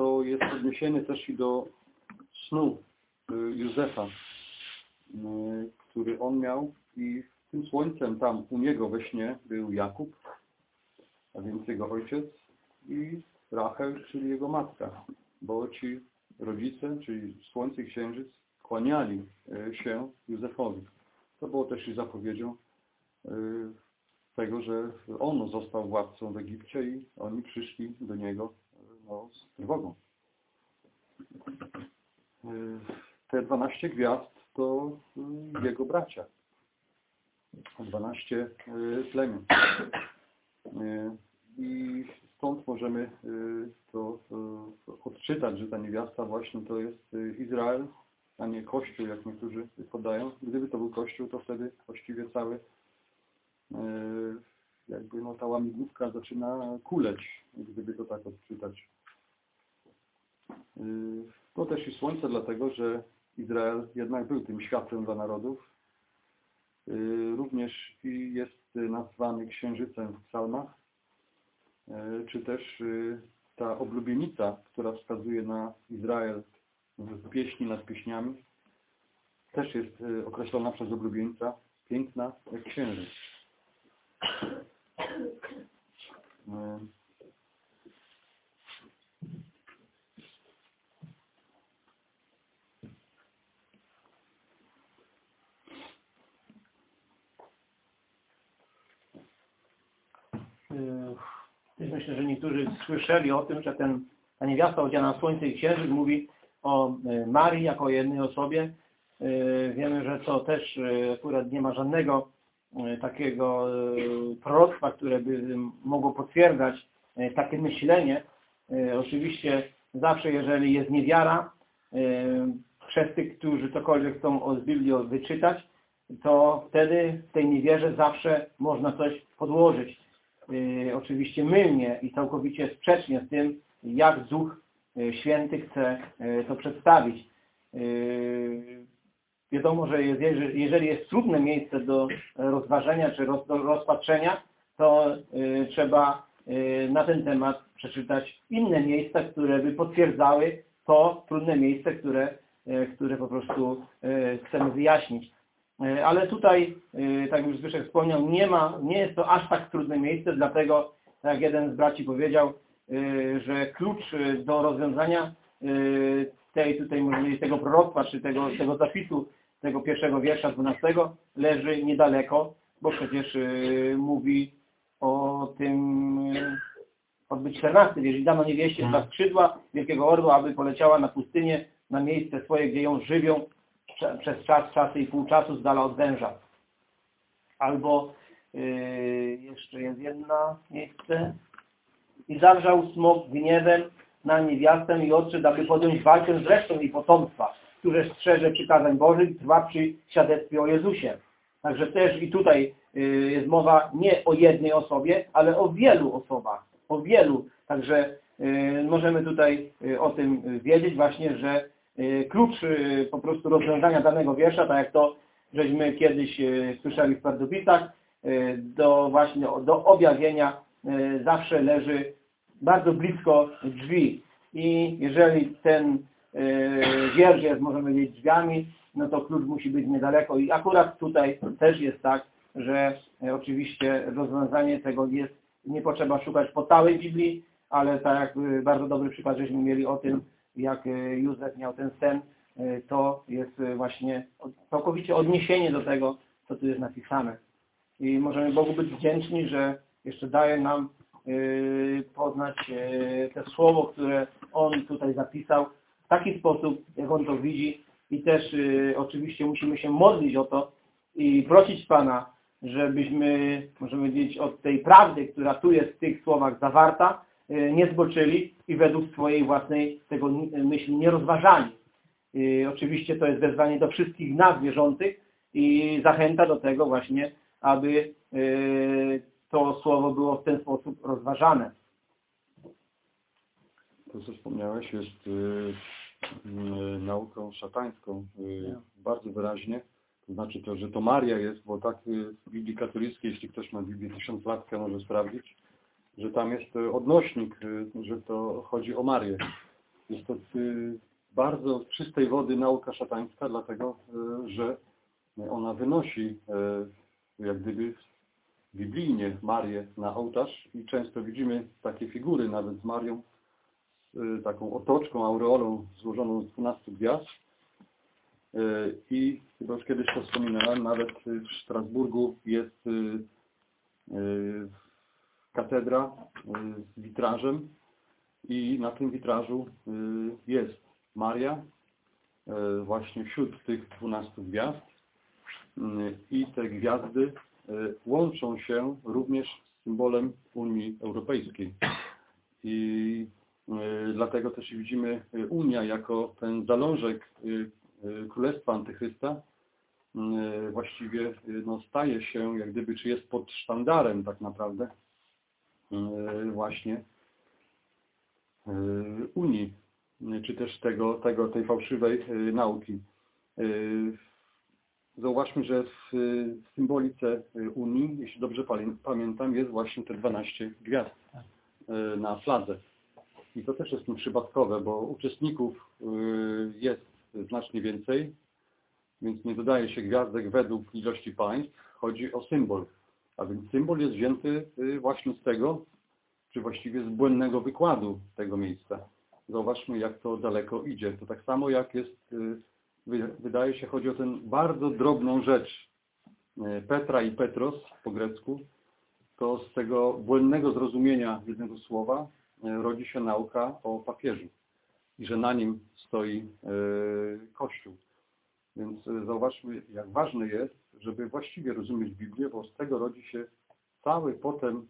to jest odniesienie też i do snu y, Józefa, y, który on miał i tym słońcem tam u niego we śnie był Jakub, a więc jego ojciec i Rachel, czyli jego matka, bo ci rodzice, czyli słońce i księżyc kłaniali y, się Józefowi. To było też i zapowiedzią tego, że on został władcą w Egipcie i oni przyszli do niego no, z trwogą. Te 12 gwiazd to jego bracia. 12 plemion. I stąd możemy to odczytać, że ta niewiasta właśnie to jest Izrael, a nie Kościół, jak niektórzy podają. Gdyby to był Kościół, to wtedy właściwie cały jakby no ta łamigłówka zaczyna kuleć, gdyby to tak odczytać. To też i słońce, dlatego że Izrael jednak był tym światłem dla narodów. Również i jest nazwany księżycem w psalmach, czy też ta oblubienica, która wskazuje na Izrael w pieśni nad pieśniami, też jest określona przez oblubieńca piękna jak księżyc. Myślę, że niektórzy słyszeli o tym, że ten, ta niewiasta odziana w słońce i księżyc mówi o e, Marii jako o jednej osobie. E, wiemy, że to też e, akurat nie ma żadnego takiego proroctwa, które by mogło potwierdzać takie myślenie. Oczywiście zawsze, jeżeli jest niewiara, przez tych, którzy cokolwiek chcą z Biblii wyczytać, to wtedy w tej niewierze zawsze można coś podłożyć. Y, oczywiście mylnie i całkowicie sprzecznie z tym, jak Duch y, Święty chce y, to przedstawić. Wiadomo, że jeżeli jest trudne miejsce do rozważenia czy do rozpatrzenia, to trzeba na ten temat przeczytać inne miejsca, które by potwierdzały to trudne miejsce, które, które po prostu chcemy wyjaśnić. E, ale tutaj, e, tak jak Zbyszek wspomniał, nie ma, nie jest to aż tak trudne miejsce, dlatego, jak jeden z braci powiedział, e, że klucz do rozwiązania tej tutaj może tego proroctwa, czy tego, tego zapisu, tego pierwszego wiersza 12 leży niedaleko, bo przecież mówi o tym odbyć 14 wiersz. I dano niewieście dla skrzydła wielkiego orła, aby poleciała na pustynię, na miejsce swoje, gdzie ją żywią przez czas, czasy i pół czasu z dala od węża. Albo yy, jeszcze jest jedno miejsce. I zawrzał smok gniewem na niewiastę i odszedł, aby podjąć walkę z resztą jej potomstwa, które strzeże przykazań Bożych, trwa przy świadectwie o Jezusie. Także też i tutaj yy, jest mowa nie o jednej osobie, ale o wielu osobach. O wielu. Także yy, możemy tutaj yy, o tym wiedzieć właśnie, że klucz y, po prostu rozwiązania danego wiersza, tak jak to żeśmy kiedyś y, słyszeli w Pardubicach, do właśnie do objawienia zawsze leży bardzo blisko drzwi. I jeżeli ten wiersz jest, możemy powiedzieć, drzwiami, no to klucz musi być niedaleko. I akurat tutaj też jest tak, że oczywiście rozwiązanie tego jest, nie potrzeba szukać po całej Biblii, ale tak jak bardzo dobry przykład żeśmy mieli o tym, jak e, Józef miał ten sen, e, to jest e, właśnie całkowicie odniesienie do tego, co tu jest napisane. I możemy Bogu być wdzięczni, że jeszcze daje nam poznać te słowo, które On tutaj zapisał w taki sposób, jak On to widzi. I też oczywiście musimy się modlić o to i prosić Pana, żebyśmy, możemy powiedzieć, od tej prawdy, która tu jest w tych słowach zawarta, nie zboczyli i według swojej własnej tego myśli nie rozważali. I oczywiście to jest wezwanie do wszystkich nas wierzących i zachęta do tego właśnie, aby e, to słowo było w ten sposób rozważane. To, co wspomniałeś, jest nauką szatańską bardzo wyraźnie. To znaczy to, że to Maria jest, bo tak w Biblii katolickiej, jeśli ktoś ma Biblię tysiąclatkę, może sprawdzić, że tam jest e, odnośnik, e, że to chodzi o Marię. Jest to y, bardzo czystej wody nauka szatańska, dlatego y, że ona wynosi y, jak gdyby biblijnie Marię na ołtarz i często widzimy takie figury nawet z Marią, z y, taką otoczką, aureolą złożoną z 12 gwiazd. Y, I chyba już kiedyś to wspominałem, nawet y, w Strasburgu jest y, y, katedra y, z witrażem. I na tym witrażu y, jest Maria y, właśnie wśród tych 12 gwiazd. I te gwiazdy łączą się również z symbolem Unii Europejskiej. I dlatego też widzimy Unia jako ten zalążek Królestwa Antychrysta właściwie no, staje się jak gdyby, czy jest pod sztandarem tak naprawdę właśnie y, Unii, y, czy też tego, tego, tej fałszywej y, nauki. Y, Zauważmy, że w y, symbolice y, Unii, jeśli dobrze pamię- pamiętam, jest właśnie te 12 gwiazd y, na fladze. I to też jest nieprzypadkowe, bo uczestników y, jest znacznie więcej, więc nie dodaje się gwiazdek według ilości państw, chodzi o symbol. A więc symbol jest wzięty y, właśnie z tego, czy właściwie z błędnego wykładu tego miejsca. Zauważmy, jak to daleko idzie. To tak samo jak jest, y, wy- wydaje się, chodzi o tę bardzo drobną rzecz. Y, Petra i Petros po grecku, to z tego błędnego zrozumienia jednego słowa rodzi się nauka o papieżu i że na nim stoi Kościół. Więc zauważmy, jak ważne jest, żeby właściwie rozumieć Biblię, bo z tego rodzi się cały potem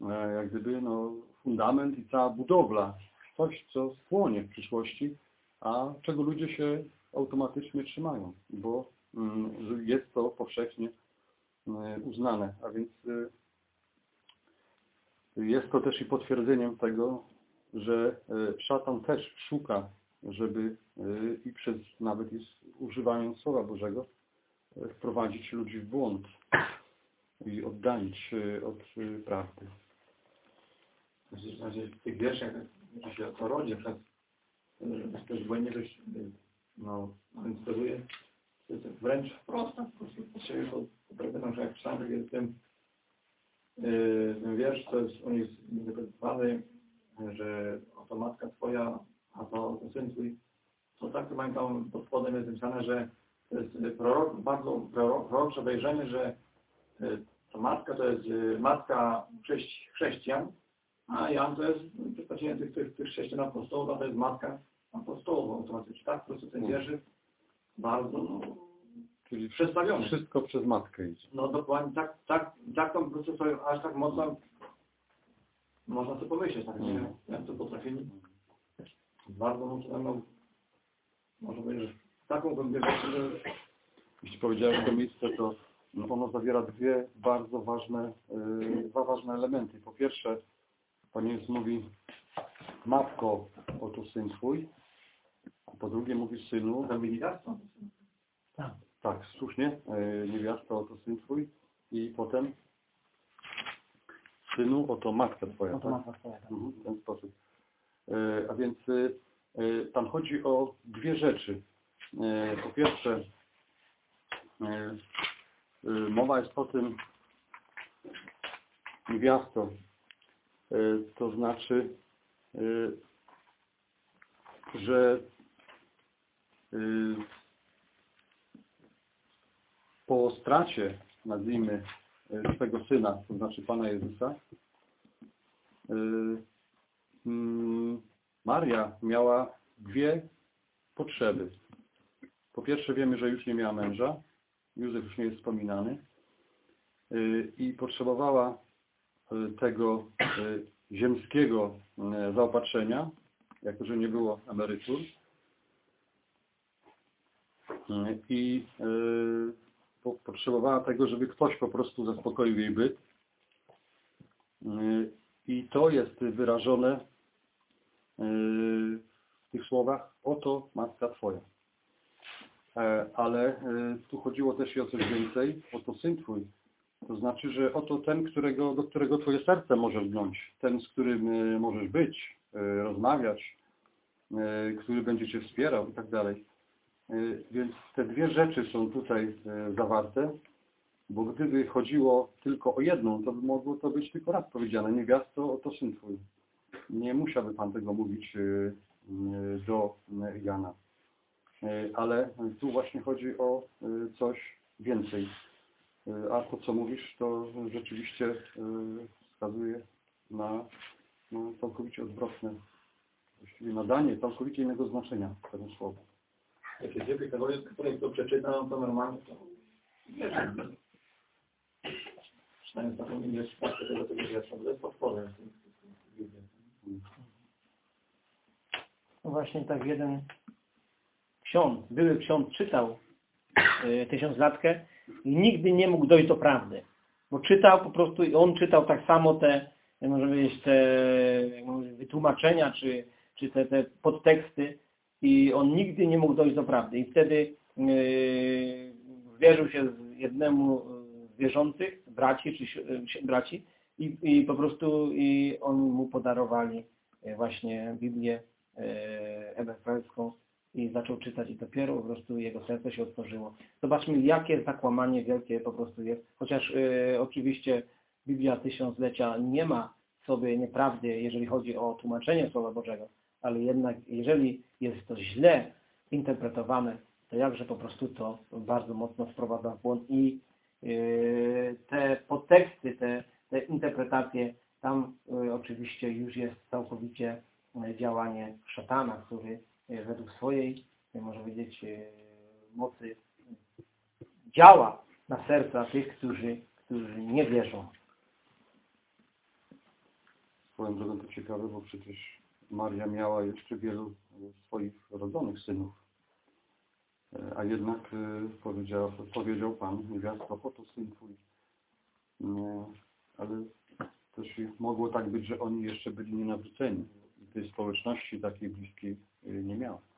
e, jak gdyby no, fundament i cała budowla. Coś, co spłonie w przyszłości, a czego ludzie się automatycznie trzymają, bo mm, jest to powszechnie e, uznane. A więc e, jest to też i potwierdzeniem tego, że szatan też szuka, żeby i przez nawet z używając Słowa Bożego wprowadzić ludzi w błąd i oddalić od e, prawdy. W zasadzie w tych wierszach się o że ktoś błędnie coś y, no, inspiruje. To jest wręcz prosta, po prostu po prawdę, że jak jest ten, ten wiersz, to jest u nich interpretowany, że oto matka twoja, a to syn twój. To tak to mają tam pod spodem jest napisane, że y, prorok, bardzo prorok, prorocze wejrzenie, że y, to matka to jest y, matka chrześci, chrześcijan, a Jan to jest przedstawienie tych, tych, tych chrześcijan apostołów, a to jest matka apostołów automatycznie. Tak, po prostu ten wierzyk bardzo no, Czyli przedstawiony. wszystko przez matkę idzie. No dokładnie, tak, tak, tak to po prostu sobie aż tak mocno można sobie pomyśleć, tak, wiem, jak to potrafili. Bardzo mocno, no, może powiedzieć, że taką głębię że Jeśli powiedziałem to miejsce, to no, ono zawiera dwie bardzo ważne, yy, dwa ważne elementy. Po pierwsze, Pan Jezus mówi Matko, oto syn Twój, a po drugie mówi Synu, familiarstwo. Tak. tak, słusznie, yy, niewiasta, oto syn Twój i potem Synu, oto matka Twoja. No to tak? ma swoje. tak. Mhm, w ten sposób. E, A więc tam chodzi o dwie rzeczy. E, Po pierwsze, e, e, mowa jest o tym, niewiasto, to znaczy, że po stracie, nazwijmy, swego syna, to znaczy Pana Jezusa, Maria miała dwie potrzeby. Po pierwsze wiemy, że już nie miała męża, Józef już nie jest wspominany y, i potrzebowała y, tego y, ziemskiego zaopatrzenia, jako że nie było emerytur. I po- potrzebowała tego, żeby ktoś po prostu zaspokoił jej byt. I to jest wyrażone w tych słowach, oto matka Twoja. E, Ale e, tu chodziło też i o coś więcej, oto Syn Twój. To znaczy, że oto ten, którego, do którego Twoje serce może gnąć, ten, z którym e, możesz być, rozmawiać, który będzie Cię wspierał i tak dalej. Więc te dwie rzeczy są tutaj zawarte, bo gdyby chodziło tylko o jedną, to by mogło to być tylko raz powiedziane. Niewiasto, oto syn Twój. Nie musiałby Pan tego mówić do Jana. E, Ale tu właśnie chodzi o e, coś więcej. E, A to, co mówisz, to rzeczywiście e, wskazuje na, całkowicie odwrotne, właściwie nadanie całkowicie innego znaczenia tego słowa. Jak jest wielki katolik, katolik to przeczyta, no to normalnie to. Przynajmniej taką ilość patrzę tego tego wiersza, to jest. No Właśnie tak jeden ksiądz, były ksiądz czytał y, tysiąclatkę i nigdy nie mógł dojść do prawdy. Bo czytał po prostu i on czytał tak samo te, może powiedzieć, te wytłumaczenia czy, czy te, te podteksty i on nigdy nie mógł dojść do prawdy. I wtedy yy, wierzył się jednemu z wierzących, braci czy braci i, i po prostu i on mu podarowali e, właśnie Biblię e, ewangelicką i zaczął czytać i dopiero po prostu jego serce się otworzyło. Zobaczmy, jakie zakłamanie wielkie po prostu jest. Chociaż e, oczywiście Biblia Tysiąclecia nie ma w sobie nieprawdy, jeżeli chodzi o tłumaczenie Słowa Bożego, ale jednak jeżeli jest to źle interpretowane, to jakże po prostu to bardzo mocno wprowadza w błąd i e, te podteksty, te, te interpretacje, tam e, oczywiście już jest całkowicie e, działanie szatana, który według swojej, e, można powiedzieć, e, mocy działa na serca tych, którzy, którzy nie wierzą. Swoją drogą to ciekawe, bo przecież Maria miała jeszcze wielu e, swoich rodzonych synów. E, A jednak e, powiedział, powiedział Pan, niewiasto, po to syn Twój. Ale też mogło tak być, że oni jeszcze byli nienawróceni. Tej społeczności takiej bliskiej e, nie miała.